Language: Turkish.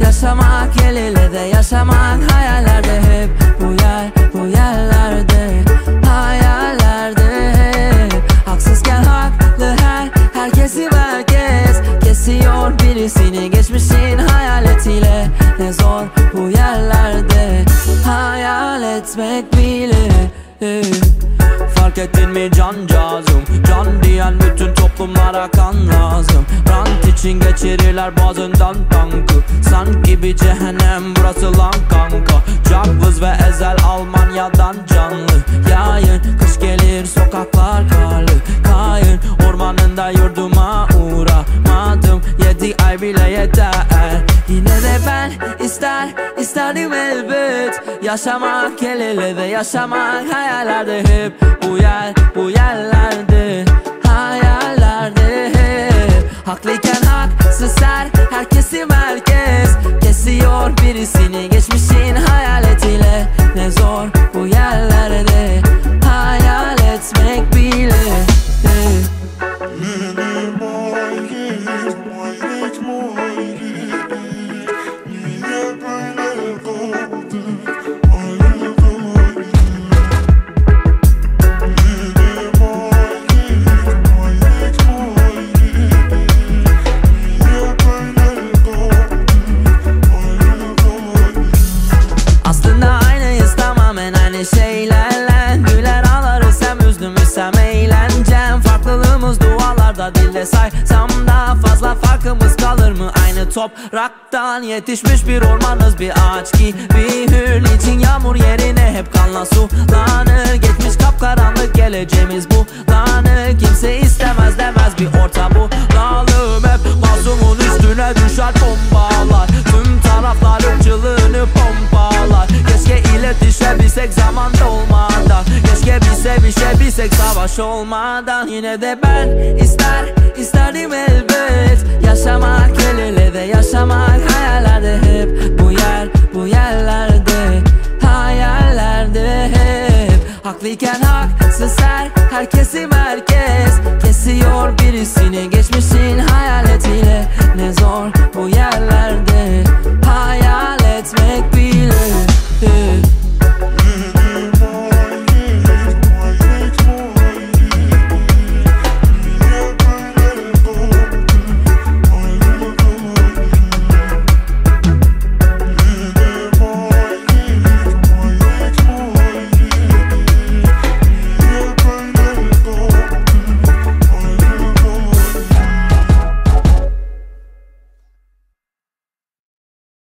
Yaşamak el ele de yaşamak hep Bu yer bu yerlerde hayallerde. Hep Haksızken haklı her herkesi merkez Kesiyor birisini. Geçmişin hayaletiyle Ne zor bu yerlerde. Hayal etmek bile Fark ettin mi cancağızım? Can diyen bütün toplumlara kan lazım. Rant için geçirirler boğazından tankı. Sanki bir cehennem burası lan kanka. Cakvız ve ezel Almanya'dan canlı. Yayın kış gelir sokaklar karlı. Kayın ormanında yurduma uğramadım. Yedi ay bile yeter. Yine de ben ister isterdim elbet. Yaşamak el ele de yaşamak hayallerde hep Bu yer bu yerlerde Haksız her herkesi merkez Kesiyor birisini. Geçmişin hayaletiyle Ne zor dilde saysam daha fazla farkımız kalır mı? Aynı topraktan yetişmiş bir ormanız bir ağaç gibi Hür için yağmur yerine hep kanla sulanır? Geçmiş kapkaranlık geleceğimiz bulanır. Kimse istemez demez bir orta bu Lalım hep mazlumun üstüne düşer bombalar. Tüm taraflar ırkçılığını pompalar. Keşke iletişebilsek zaman dolmadan. Keşke bir sevişebilsek savaş olmadan. Yine de ben ister isterdim elbet. Yaşamak el ele de yaşamak hayallerde hep. Bu yer bu yerlerde hayallerde hep. Haklıyken haksız her herkesi merkez. Kesiyor birisini geçmişin hayaletiyle. Ne zor bu hayal